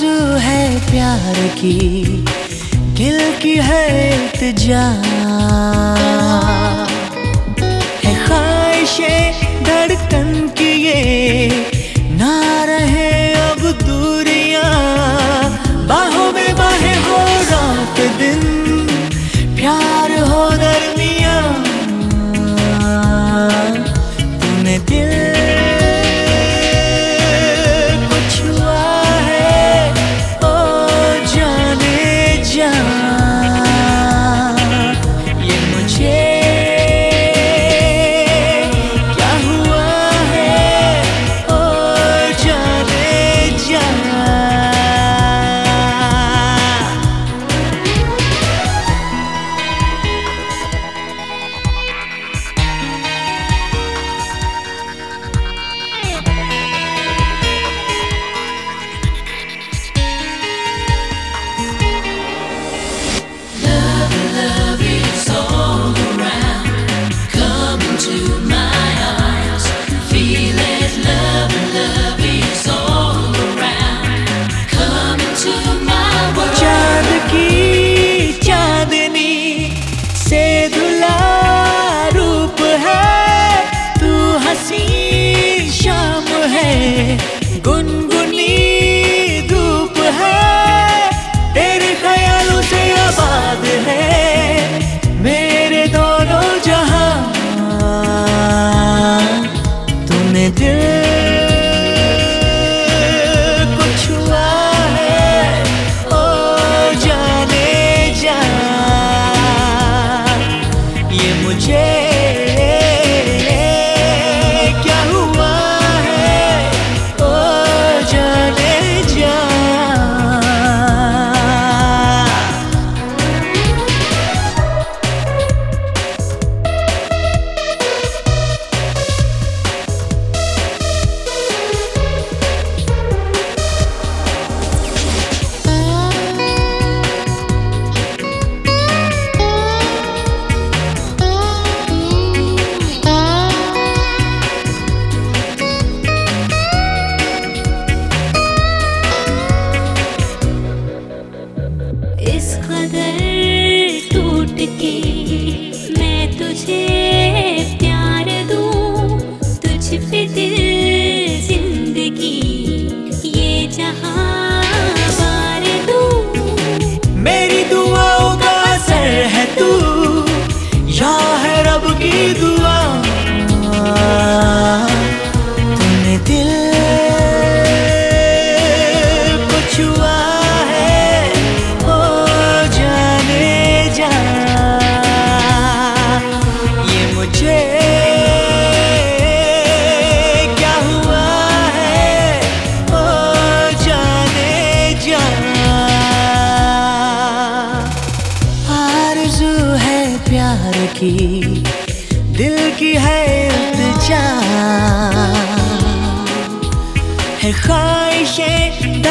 आरज़ू है प्यार की दिल की है इल्तिजा Good. की दिल की है इल्तिजा। है ख्वाहिशें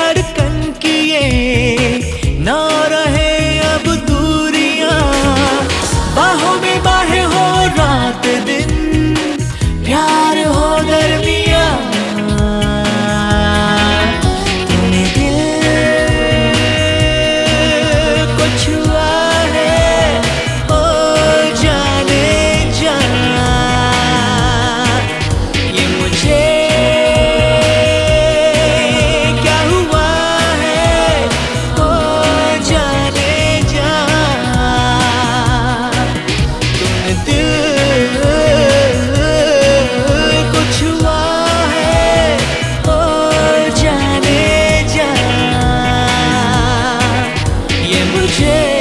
也不觉